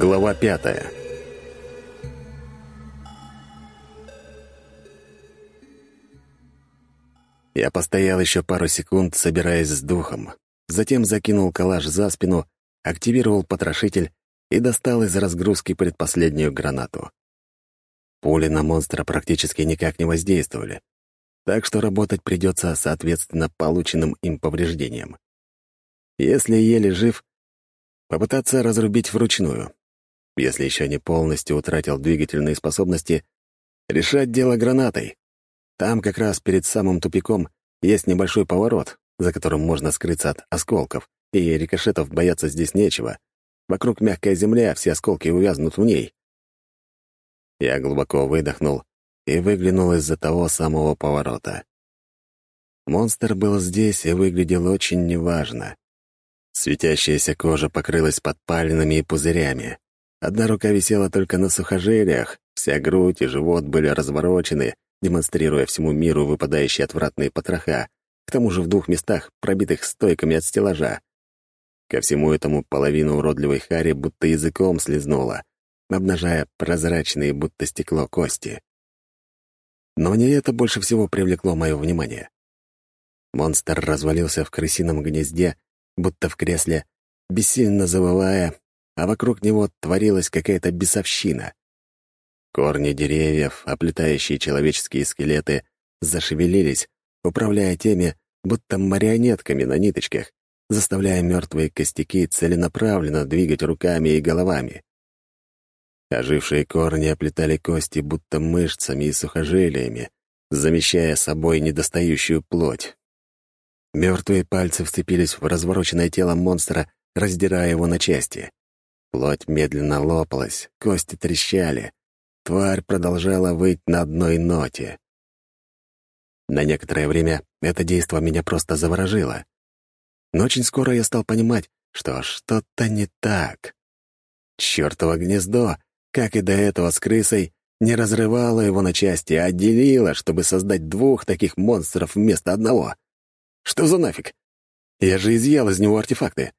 Глава пятая. Я постоял еще пару секунд, собираясь с духом. Затем закинул калаш за спину, активировал потрошитель и достал из разгрузки предпоследнюю гранату. Пули на монстра практически никак не воздействовали, так что работать придется соответственно полученным им повреждениям. Если еле жив, попытаться разрубить вручную. Если еще не полностью утратил двигательные способности, решать дело гранатой. Там как раз перед самым тупиком есть небольшой поворот, за которым можно скрыться от осколков, и рикошетов бояться здесь нечего. Вокруг мягкая земля, все осколки увязнут в ней. Я глубоко выдохнул и выглянул из-за того самого поворота. Монстр был здесь и выглядел очень неважно. Светящаяся кожа покрылась подпалинами и пузырями. Одна рука висела только на сухожилиях, вся грудь и живот были разворочены, демонстрируя всему миру выпадающие отвратные потроха, к тому же в двух местах, пробитых стойками от стеллажа. Ко всему этому половину уродливой хари будто языком слезнула, обнажая прозрачные, будто стекло, кости. Но не это больше всего привлекло мое внимание. Монстр развалился в крысином гнезде, будто в кресле, бессильно завывая, а вокруг него творилась какая-то бесовщина. Корни деревьев, оплетающие человеческие скелеты, зашевелились, управляя теми, будто марионетками на ниточках, заставляя мертвые костяки целенаправленно двигать руками и головами. Ожившие корни оплетали кости будто мышцами и сухожилиями, замещая собой недостающую плоть. Мертвые пальцы вцепились в развороченное тело монстра, раздирая его на части. Плоть медленно лопалась, кости трещали, Тварь продолжала выть на одной ноте. На некоторое время это действо меня просто заворожило. Но очень скоро я стал понимать, что что-то не так. Чёртово гнездо, как и до этого с крысой, не разрывало его на части, а отделило, чтобы создать двух таких монстров вместо одного. Что за нафиг? Я же изъял из него артефакты.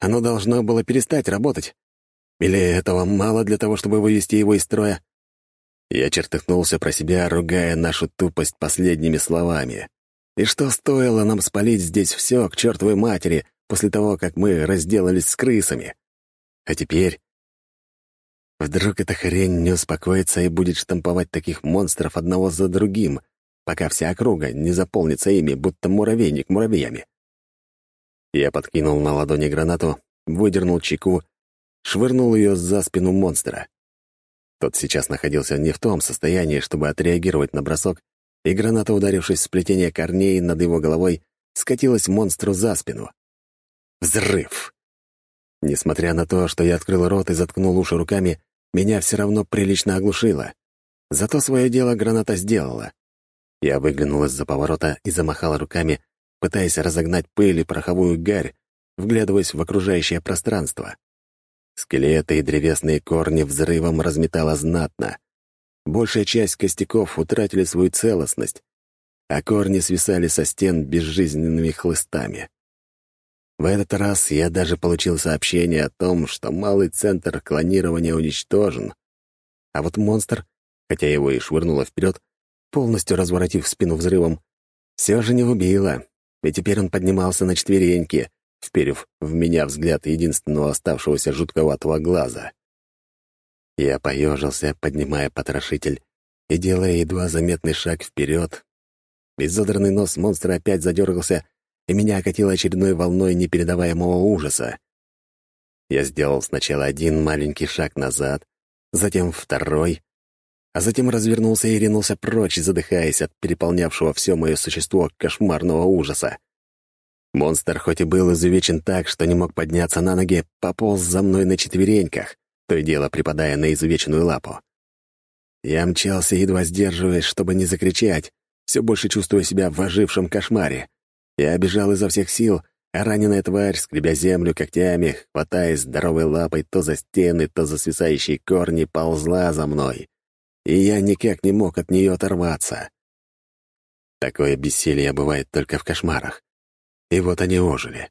Оно должно было перестать работать, или этого мало для того, чтобы вывести его из строя? Я чертыхнулся про себя, ругая нашу тупость последними словами. И что стоило нам спалить здесь все к чертовой матери после того, как мы разделались с крысами? А теперь... Вдруг эта хрень не успокоится и будет штамповать таких монстров одного за другим, пока вся округа не заполнится ими, будто муравейник муравьями. Я подкинул на ладони гранату, выдернул чеку швырнул ее за спину монстра. Тот сейчас находился не в том состоянии, чтобы отреагировать на бросок, и граната, ударившись в сплетение корней над его головой, скатилась монстру за спину. Взрыв! Несмотря на то, что я открыл рот и заткнул уши руками, меня все равно прилично оглушило. Зато свое дело граната сделала. Я выглянул из-за поворота и замахал руками, пытаясь разогнать пыль и пороховую гарь, вглядываясь в окружающее пространство. Скелеты и древесные корни взрывом разметало знатно. Большая часть костяков утратили свою целостность, а корни свисали со стен безжизненными хлыстами. В этот раз я даже получил сообщение о том, что малый центр клонирования уничтожен, а вот монстр, хотя его и швырнуло вперед, полностью разворотив спину взрывом, все же не убило, и теперь он поднимался на четвереньки, вперев в меня взгляд единственного оставшегося жутковатого глаза. Я поежился, поднимая потрошитель и делая едва заметный шаг вперед. Изодранный нос монстра опять задергался, и меня окатило очередной волной непередаваемого ужаса. Я сделал сначала один маленький шаг назад, затем второй, а затем развернулся и ринулся прочь, задыхаясь от переполнявшего все мое существо кошмарного ужаса. Монстр хоть и был изувечен так, что не мог подняться на ноги, пополз за мной на четвереньках, то и дело припадая на изувеченную лапу. Я мчался, едва сдерживаясь, чтобы не закричать, все больше чувствуя себя в ожившем кошмаре. Я бежал изо всех сил, а раненая тварь, скребя землю когтями, хватаясь здоровой лапой то за стены, то за свисающие корни, ползла за мной. И я никак не мог от нее оторваться. Такое бессилие бывает только в кошмарах. И вот они ожили.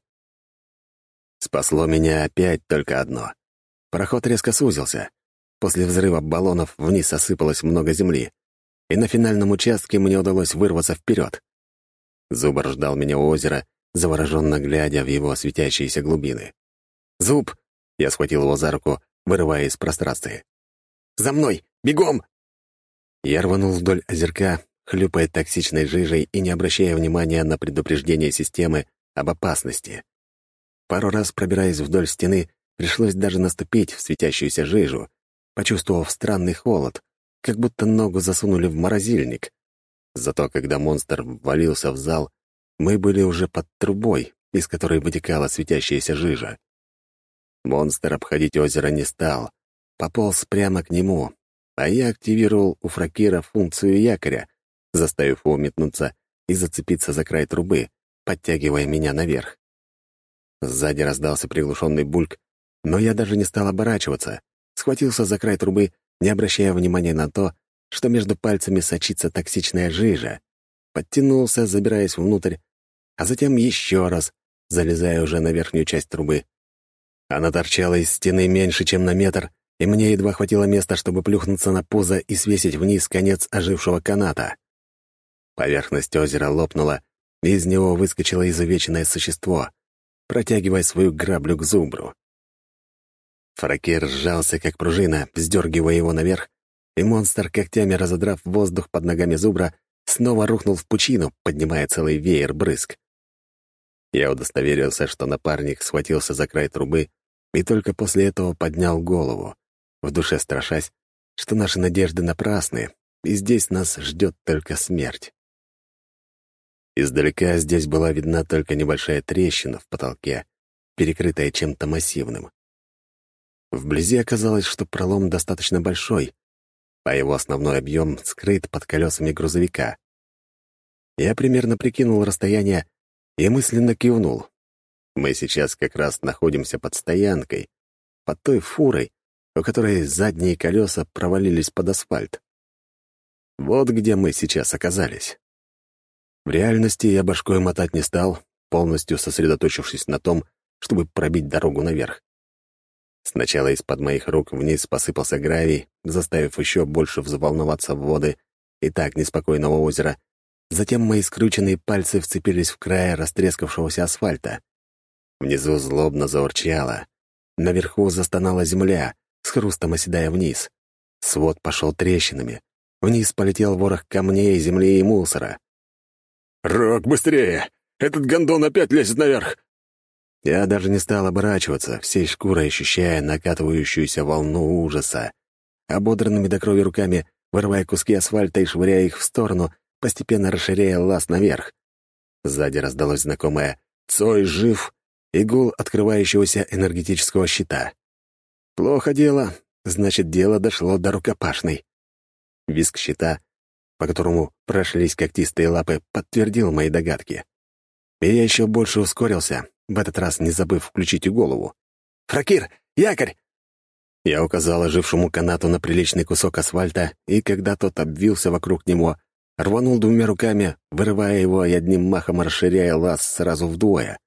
Спасло меня опять только одно. Проход резко сузился. После взрыва баллонов вниз осыпалось много земли, и на финальном участке мне удалось вырваться вперед. Зубр ждал меня у озера, завороженно глядя в его светящиеся глубины. «Зуб!» — я схватил его за руку, вырывая из пространства. «За мной! Бегом!» Я рванул вдоль озерка, хлюпая токсичной жижей и не обращая внимания на предупреждение системы об опасности. Пару раз, пробираясь вдоль стены, пришлось даже наступить в светящуюся жижу, почувствовав странный холод, как будто ногу засунули в морозильник. Зато когда монстр ввалился в зал, мы были уже под трубой, из которой вытекала светящаяся жижа. Монстр обходить озеро не стал, пополз прямо к нему, а я активировал у Фракира функцию якоря, заставив его метнуться и зацепиться за край трубы, подтягивая меня наверх. Сзади раздался приглушенный бульк, но я даже не стал оборачиваться, схватился за край трубы не обращая внимания на то, что между пальцами сочится токсичная жижа, подтянулся, забираясь внутрь, а затем еще раз, залезая уже на верхнюю часть трубы. Она торчала из стены меньше, чем на метр, и мне едва хватило места, чтобы плюхнуться на пузо и свесить вниз конец ожившего каната. Поверхность озера лопнула, и из него выскочило изувеченное существо, протягивая свою граблю к зубру. Фракер сжался, как пружина, вздергивая его наверх, и монстр, когтями разодрав воздух под ногами зубра, снова рухнул в пучину, поднимая целый веер брызг. Я удостоверился, что напарник схватился за край трубы и только после этого поднял голову, в душе страшась, что наши надежды напрасны, и здесь нас ждет только смерть. Издалека здесь была видна только небольшая трещина в потолке, перекрытая чем-то массивным. Вблизи оказалось, что пролом достаточно большой, а его основной объем скрыт под колесами грузовика. Я примерно прикинул расстояние и мысленно кивнул. Мы сейчас как раз находимся под стоянкой, под той фурой, у которой задние колеса провалились под асфальт. Вот где мы сейчас оказались. В реальности я башкой мотать не стал, полностью сосредоточившись на том, чтобы пробить дорогу наверх. Сначала из-под моих рук вниз посыпался гравий, заставив еще больше взволноваться в воды и так неспокойного озера. Затем мои скрюченные пальцы вцепились в край растрескавшегося асфальта. Внизу злобно заурчало. Наверху застонала земля, с хрустом оседая вниз. Свод пошел трещинами. Вниз полетел ворох камней, земли и мусора. «Рок, быстрее! Этот гондон опять лезет наверх!» Я даже не стал оборачиваться, всей шкурой ощущая накатывающуюся волну ужаса. Ободранными до крови руками, вырывая куски асфальта и швыряя их в сторону, постепенно расширяя лаз наверх. Сзади раздалось знакомое «Цой жив!» и гул открывающегося энергетического щита. Плохо дело, значит, дело дошло до рукопашной. Виск щита, по которому прошлись когтистые лапы, подтвердил мои догадки. И я еще больше ускорился, в этот раз не забыв включить и голову. «Фракир! Якорь!» Я указал ожившему канату на приличный кусок асфальта, и когда тот обвился вокруг него, рванул двумя руками, вырывая его и одним махом расширяя лаз сразу вдвое.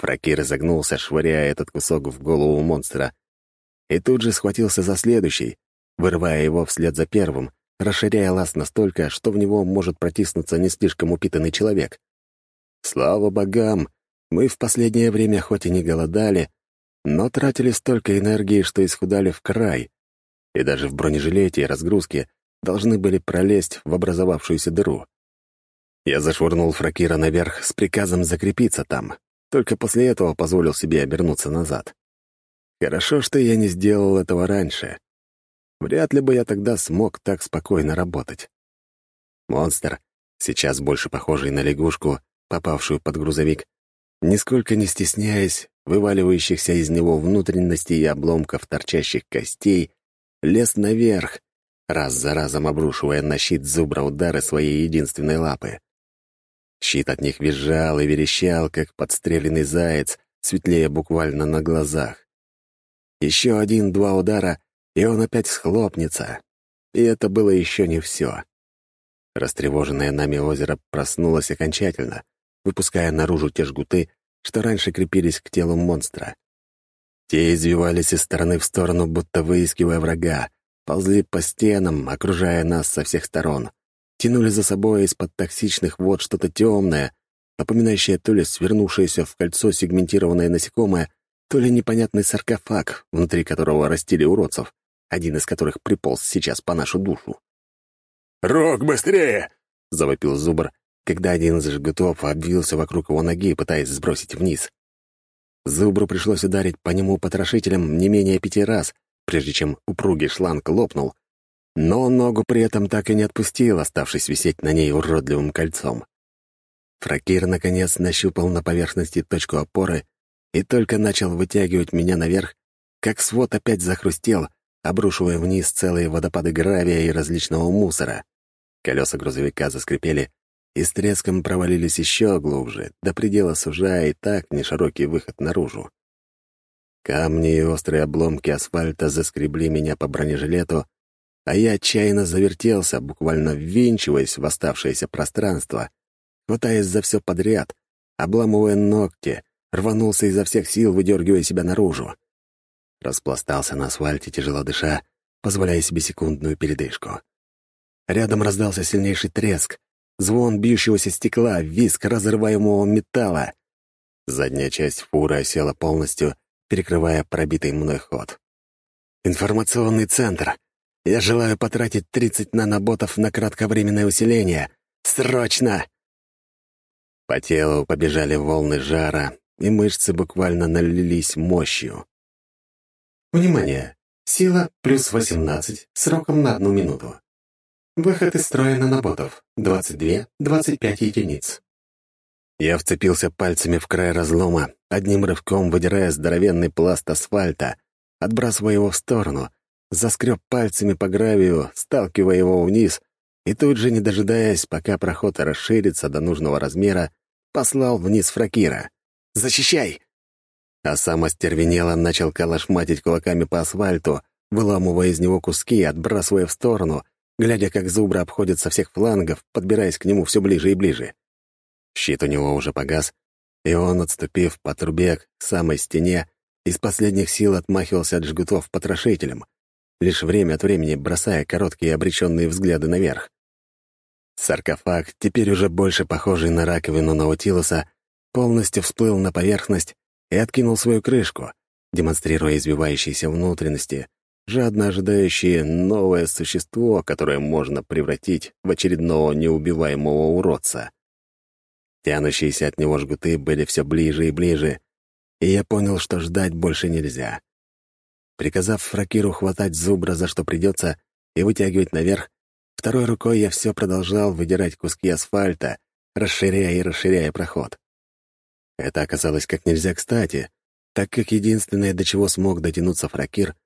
Фракир изогнулся, швыряя этот кусок в голову монстра, и тут же схватился за следующий, вырывая его вслед за первым, расширяя лаз настолько, что в него может протиснуться не слишком упитанный человек. Слава богам, мы в последнее время хоть и не голодали, но тратили столько энергии, что исхудали в край, и даже в бронежилете и разгрузке должны были пролезть в образовавшуюся дыру. Я зашвырнул Фракира наверх с приказом закрепиться там, только после этого позволил себе обернуться назад. Хорошо, что я не сделал этого раньше. Вряд ли бы я тогда смог так спокойно работать. Монстр, сейчас больше похожий на лягушку, попавшую под грузовик, нисколько не стесняясь вываливающихся из него внутренностей и обломков торчащих костей, лез наверх, раз за разом обрушивая на щит зубра удары своей единственной лапы. Щит от них визжал и верещал, как подстреленный заяц, светлее буквально на глазах. Еще один-два удара, и он опять схлопнется. И это было еще не все. Растревоженное нами озеро проснулось окончательно — выпуская наружу те жгуты, что раньше крепились к телу монстра. Те извивались из стороны в сторону, будто выискивая врага, ползли по стенам, окружая нас со всех сторон, тянули за собой из-под токсичных вод что-то темное, напоминающее то ли свернувшееся в кольцо сегментированное насекомое, то ли непонятный саркофаг, внутри которого растили уродцев, один из которых приполз сейчас по нашу душу. «Рок, быстрее!» — завопил Зубр, когда один из жгутов обвился вокруг его ноги, пытаясь сбросить вниз. Зубру пришлось ударить по нему потрошителем не менее пяти раз, прежде чем упругий шланг лопнул, но ногу при этом так и не отпустил, оставшись висеть на ней уродливым кольцом. Фракир, наконец, нащупал на поверхности точку опоры и только начал вытягивать меня наверх, как свод опять захрустел, обрушивая вниз целые водопады гравия и различного мусора. Колеса грузовика заскрипели и с треском провалились еще глубже, до предела сужая и так неширокий выход наружу. Камни и острые обломки асфальта заскребли меня по бронежилету, а я отчаянно завертелся, буквально ввинчиваясь в оставшееся пространство, хватаясь за все подряд, обламывая ногти, рванулся изо всех сил, выдергивая себя наружу. Распластался на асфальте, тяжело дыша, позволяя себе секундную передышку. Рядом раздался сильнейший треск, звон бьющегося стекла, визг разрываемого металла. Задняя часть фуры осела полностью, перекрывая пробитый мной ход. «Информационный центр. Я желаю потратить 30 наноботов на кратковременное усиление. Срочно!» По телу побежали волны жара, и мышцы буквально налились мощью. Внимание! Сила плюс 18, сроком на одну минуту. Выход из строя наноботов. 22-25 единиц. Я вцепился пальцами в край разлома, одним рывком выдирая здоровенный пласт асфальта, отбрасывая его в сторону, заскреб пальцами по гравию, сталкивая его вниз, и тут же, не дожидаясь, пока проход расширится до нужного размера, послал вниз фракира. «Защищай!» а сам остервенело начал калашматить кулаками по асфальту, выламывая из него куски, отбрасывая в сторону, глядя, как зубра обходит со всех флангов, подбираясь к нему все ближе и ближе. Щит у него уже погас, и он, отступив по трубе к самой стене, из последних сил отмахивался от жгутов потрошителем, лишь время от времени бросая короткие обреченные взгляды наверх. Саркофаг, теперь уже больше похожий на раковину Наутилуса, полностью всплыл на поверхность и откинул свою крышку, демонстрируя извивающиеся внутренности, жадно ожидающие новое существо, которое можно превратить в очередного неубиваемого уродца. Тянущиеся от него жгуты были все ближе и ближе, и я понял, что ждать больше нельзя. Приказав Фракиру хватать зубра, за что придется, и вытягивать наверх, второй рукой я все продолжал выдирать куски асфальта, расширяя и расширяя проход. Это оказалось как нельзя кстати, так как единственное, до чего смог дотянуться Фракир,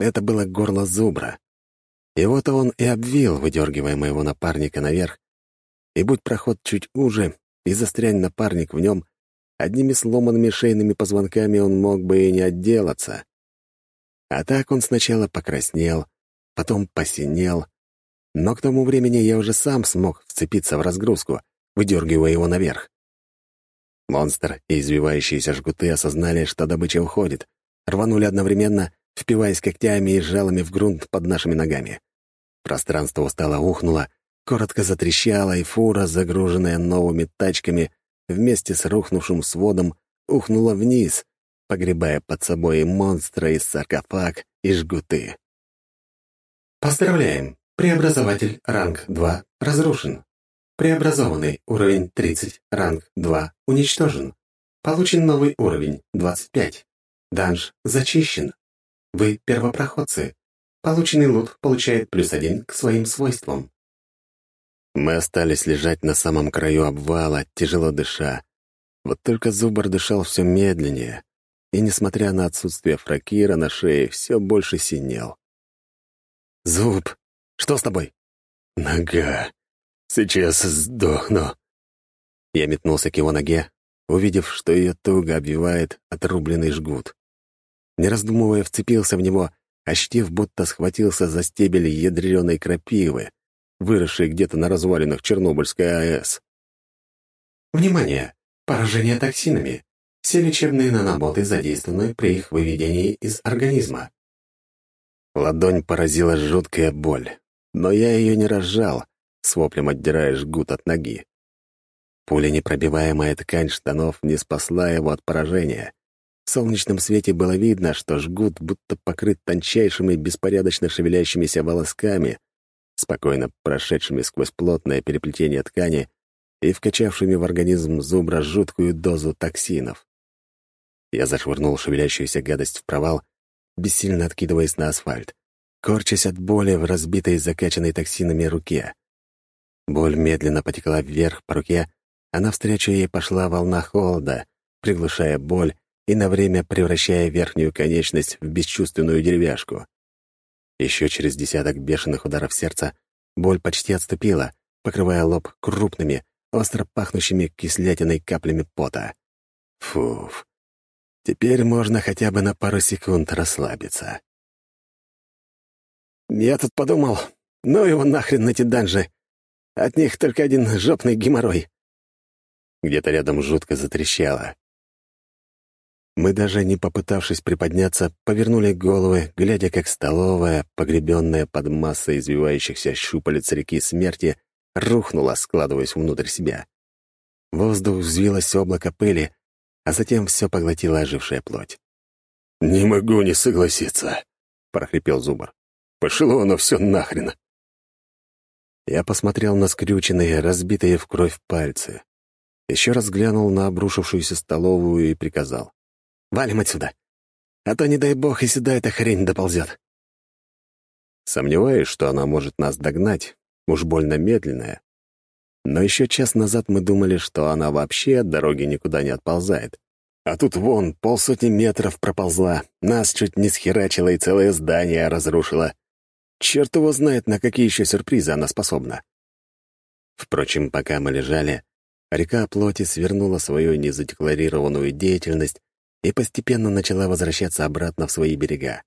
это было горло зубра. И вот он и обвил, выдергивая моего напарника наверх. И будь проход чуть уже, и застрянь напарник в нем, одними сломанными шейными позвонками он мог бы и не отделаться. А так он сначала покраснел, потом посинел, но к тому времени я уже сам смог вцепиться в разгрузку, выдергивая его наверх. Монстр и извивающиеся жгуты осознали, что добыча уходит, рванули одновременно, впиваясь когтями и жалами в грунт под нашими ногами. Пространство устало ухнуло, коротко затрещало, и фура, загруженная новыми тачками, вместе с рухнувшим сводом, ухнула вниз, погребая под собой и монстра, и саркофаг, и жгуты. «Поздравляем! Преобразователь ранг 2 разрушен. Преобразованный уровень 30, ранг 2 уничтожен. Получен новый уровень 25. Данж зачищен. Вы первопроходцы. Полученный лут получает плюс один к своим свойствам. Мы остались лежать на самом краю обвала, тяжело дыша. Вот только Зубар дышал все медленнее, и, несмотря на отсутствие фракира на шее, все больше синел. «Зуб, что с тобой?» «Нога. Сейчас сдохну». Я метнулся к его ноге, увидев, что ее туго обвивает отрубленный жгут. Не раздумывая, вцепился в него, ощутив, будто схватился за стебель ядреной крапивы, выросшей где-то на развалинах Чернобыльской АЭС. «Внимание! Поражение токсинами. Все лечебные наноботы задействованы при их выведении из организма. Ладонь поразила жуткая боль, но я ее не разжал, с воплем отдирая жгут от ноги. Пуля непробиваемая ткань штанов не спасла его от поражения. В солнечном свете было видно, что жгут будто покрыт тончайшими, беспорядочно шевелящимися волосками, спокойно прошедшими сквозь плотное переплетение ткани и вкачавшими в организм зубра жуткую дозу токсинов. Я зашвырнул шевелящуюся гадость в провал, бессильно откидываясь на асфальт, корчась от боли в разбитой закачанной токсинами руке. Боль медленно потекла вверх по руке, а навстречу ей пошла волна холода, приглушая боль и на время превращая верхнюю конечность в бесчувственную деревяшку. Еще через десяток бешеных ударов сердца боль почти отступила, покрывая лоб крупными, остро пахнущими кислятиной каплями пота. Фуф. Теперь можно хотя бы на пару секунд расслабиться. Я тут подумал, ну его нахрен эти данжи. От них только один жопный геморрой. Где-то рядом жутко затрещало. Мы, даже не попытавшись приподняться, повернули головы, глядя, как столовая, погребенная под массой извивающихся щупалец реки смерти, рухнула, складываясь внутрь себя. В воздух взвилось облако пыли, а затем все поглотила ожившая плоть. «Не могу не согласиться», — прохрипел Зубр. «Пошло оно все нахрен». Я посмотрел на скрюченные, разбитые в кровь пальцы. Еще раз глянул на обрушившуюся столовую и приказал. Валим отсюда. А то, не дай бог, и сюда эта хрень доползет. Сомневаюсь, что она может нас догнать, уж больно медленная. Но еще час назад мы думали, что она вообще от дороги никуда не отползает. А тут вон полсотни метров проползла, нас чуть не схерачила и целое здание разрушила. Черт его знает, на какие еще сюрпризы она способна. Впрочем, пока мы лежали, река плоти свернула свою незадекларированную деятельность и постепенно начала возвращаться обратно в свои берега.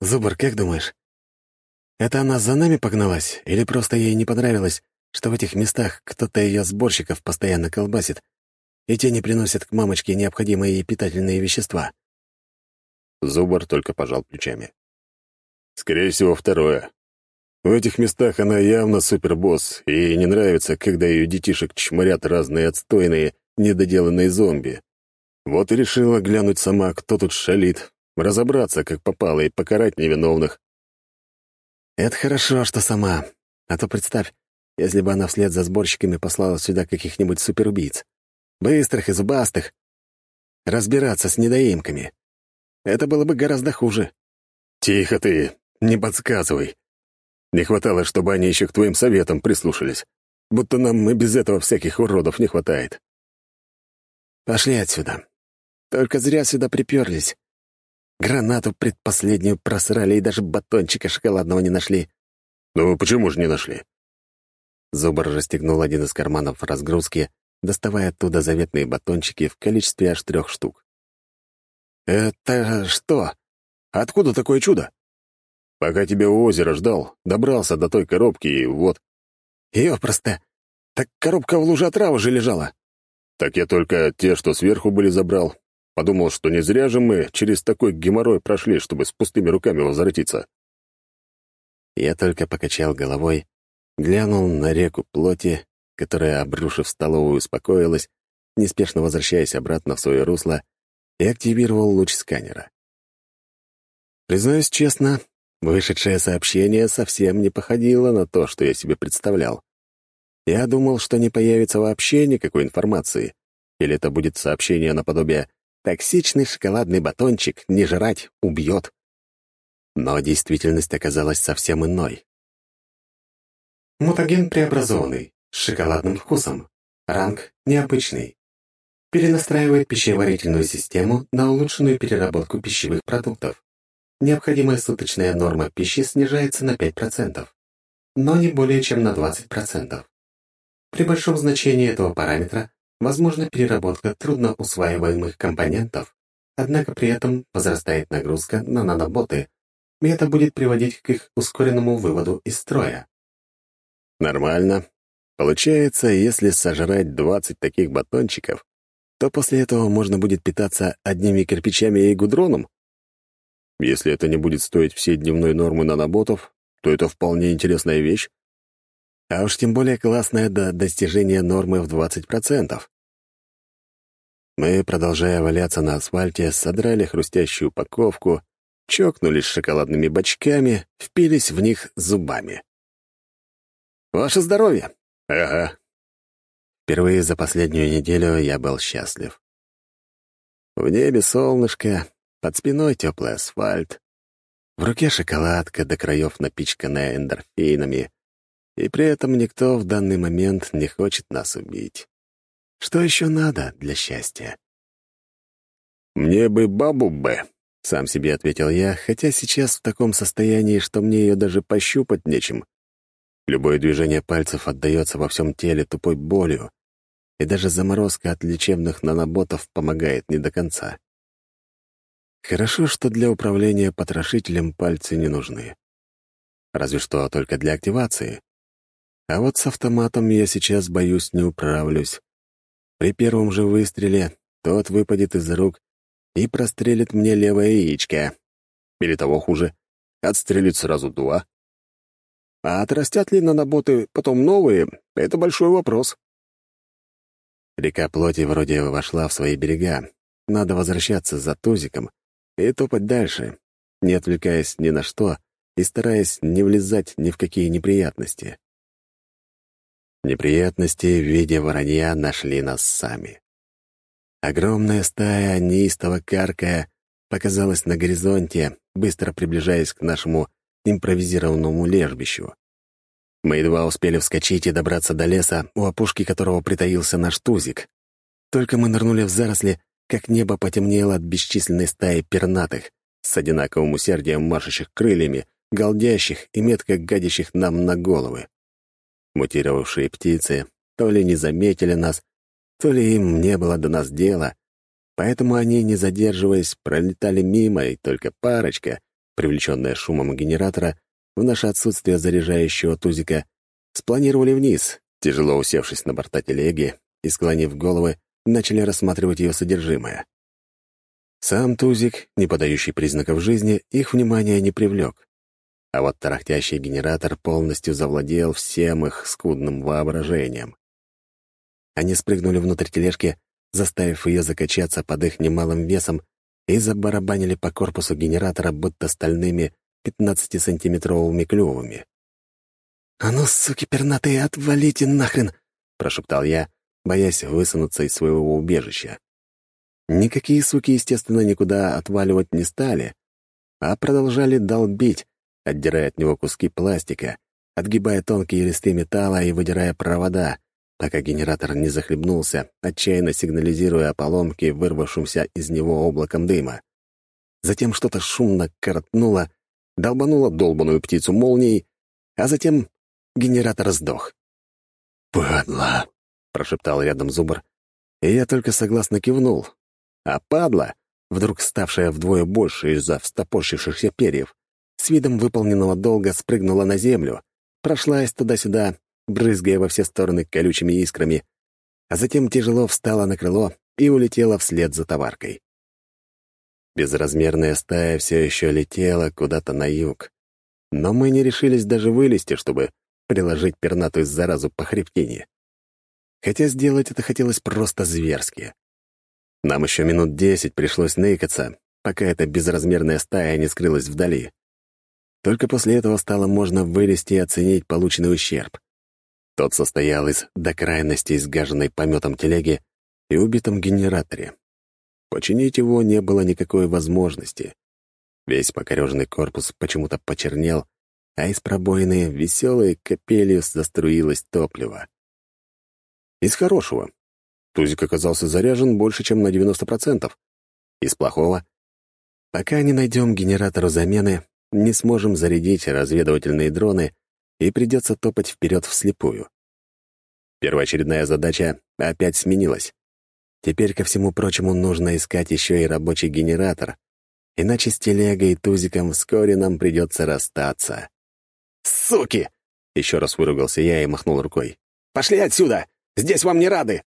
«Зубр, как думаешь, это она за нами погналась, или просто ей не понравилось, что в этих местах кто-то ее сборщиков постоянно колбасит, и те не приносят к мамочке необходимые ей питательные вещества?» Зубр только пожал плечами. «Скорее всего, второе. В этих местах она явно супербосс, и ей не нравится, когда ее детишек чморят разные отстойные, недоделанные зомби. Вот и решила глянуть сама, кто тут шалит, разобраться, как попало, и покарать невиновных. Это хорошо, что сама. А то представь, если бы она вслед за сборщиками послала сюда каких-нибудь суперубийц. Быстрых и зубастых. Разбираться с недоимками. Это было бы гораздо хуже. Тихо ты, не подсказывай. Не хватало, чтобы они еще к твоим советам прислушались. Будто нам и без этого всяких уродов не хватает. Пошли отсюда. Только зря сюда приперлись. Гранату предпоследнюю просрали и даже батончика шоколадного не нашли. Ну, почему же не нашли? Зубр расстегнул один из карманов разгрузки, доставая оттуда заветные батончики в количестве аж трех штук. «Это что? Откуда такое чудо?» «Пока тебя у озера ждал, добрался до той коробки, и вот...» «Ее просто... Так коробка в луже отравы же лежала!» «Так я только те, что сверху были, забрал. Подумал, что не зря же мы через такой геморрой прошли, чтобы с пустыми руками возвратиться. Я только покачал головой, глянул на реку плоти, которая, обрушив столовую, успокоилась, неспешно возвращаясь обратно в свое русло, и активировал луч сканера. Признаюсь честно, вышедшее сообщение совсем не походило на то, что я себе представлял. Я думал, что не появится вообще никакой информации, или это будет сообщение наподобие Токсичный шоколадный батончик не жрать убьет. Но действительность оказалась совсем иной. Мутаген преобразованный, с шоколадным вкусом. Ранг необычный. Перенастраивает пищеварительную систему на улучшенную переработку пищевых продуктов. Необходимая суточная норма пищи снижается на 5%, но не более чем на 20%. При большом значении этого параметра возможна переработка трудноусваиваемых компонентов, однако при этом возрастает нагрузка на наноботы, и это будет приводить к их ускоренному выводу из строя. Нормально. Получается, если сожрать 20 таких батончиков, то после этого можно будет питаться одними кирпичами и гудроном. Если это не будет стоить все дневной нормы наноботов, то это вполне интересная вещь. А уж тем более классная до достижения нормы в 20%. Мы, продолжая валяться на асфальте, содрали хрустящую упаковку, чокнулись шоколадными бочками, впились в них зубами. «Ваше здоровье!» «Ага». Впервые за последнюю неделю я был счастлив. В небе солнышко, под спиной теплый асфальт, в руке шоколадка до краев напичканная эндорфинами, и при этом никто в данный момент не хочет нас убить. Что еще надо для счастья? «Мне бы бабу Б», — сам себе ответил я, хотя сейчас в таком состоянии, что мне ее даже пощупать нечем. Любое движение пальцев отдается во всем теле тупой болью, и даже заморозка от лечебных наноботов помогает не до конца. Хорошо, что для управления потрошителем пальцы не нужны. Разве что только для активации. А вот с автоматом я сейчас, боюсь, не управлюсь. При первом же выстреле тот выпадет из рук и прострелит мне левое яичко. Или того хуже, отстрелит сразу два. А отрастят ли наноботы потом новые — это большой вопрос. Река плоти вроде вошла в свои берега. Надо возвращаться за тузиком и топать дальше, не отвлекаясь ни на что и стараясь не влезать ни в какие неприятности. Неприятности в виде воронья нашли нас сами. Огромная стая, неистово каркая, показалась на горизонте, быстро приближаясь к нашему импровизированному лежбищу. Мы едва успели вскочить и добраться до леса, у опушки которого притаился наш тузик. Только мы нырнули в заросли, как небо потемнело от бесчисленной стаи пернатых, с одинаковым усердием машущих крыльями, голдящих и метко гадящих нам на головы. Мутировавшие птицы то ли не заметили нас, то ли им не было до нас дела, поэтому они, не задерживаясь, пролетали мимо, и только парочка, привлеченная шумом генератора, в наше отсутствие заряжающего тузика, спланировали вниз, тяжело усевшись на борта телеги и, склонив головы, начали рассматривать ее содержимое. Сам тузик, не подающий признаков жизни, их внимание не привлек. А вот тарахтящий генератор полностью завладел всем их скудным воображением. Они спрыгнули внутрь тележки, заставив ее закачаться под их немалым весом, и забарабанили по корпусу генератора, будто стальными 15-сантиметровыми клювами. «А ну, суки пернатые, отвалите нахрен!» — прошептал я, боясь высунуться из своего убежища. Никакие суки, естественно, никуда отваливать не стали, а продолжали долбить, отдирая от него куски пластика, отгибая тонкие листы металла и выдирая провода, пока генератор не захлебнулся, отчаянно сигнализируя о поломке, вырвавшемся из него облаком дыма. Затем что-то шумно коротнуло, долбануло долбаную птицу молнией, а затем генератор сдох. «Падла!» — прошептал рядом зубр, и я только согласно кивнул. А падла, вдруг ставшая вдвое больше из-за встопорщившихся перьев, с видом выполненного долга спрыгнула на землю, прошлась туда-сюда, брызгая во все стороны колючими искрами, а затем тяжело встала на крыло и улетела вслед за товаркой. Безразмерная стая все еще летела куда-то на юг, но мы не решились даже вылезти, чтобы приложить пернатую заразу по хребтине. Хотя сделать это хотелось просто зверски. Нам еще минут десять пришлось ныкаться, пока эта безразмерная стая не скрылась вдали. Только после этого стало можно вылезти и оценить полученный ущерб. Тот состоял из до крайности изгаженной пометом телеги и убитом генераторе. Починить его не было никакой возможности. Весь покореженный корпус почему-то почернел, а из пробоины веселой капелью заструилось топливо. Из хорошего. Тузик оказался заряжен больше, чем на 90%. Из плохого. Пока не найдем генератору замены, не сможем зарядить разведывательные дроны и придется топать вперед вслепую. Первоочередная задача опять сменилась. Теперь, ко всему прочему, нужно искать еще и рабочий генератор, иначе с телегой и тузиком вскоре нам придется расстаться. «Суки!» — еще раз выругался я и махнул рукой. «Пошли отсюда! Здесь вам не рады!»